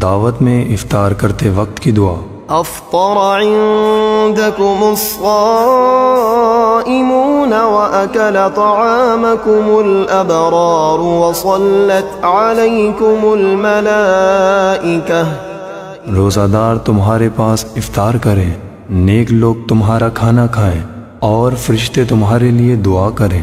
دعوت میں افطار کرتے وقت کی دعا۔ افطر عندكم الصائمون واكل طعامكم الابرار وصلت عليكم الملائكه روزہ دار تمہارے پاس افطار کریں نیک لوگ تمہارا کھانا کھائیں اور فرشتے تمہارے لیے دعا کریں۔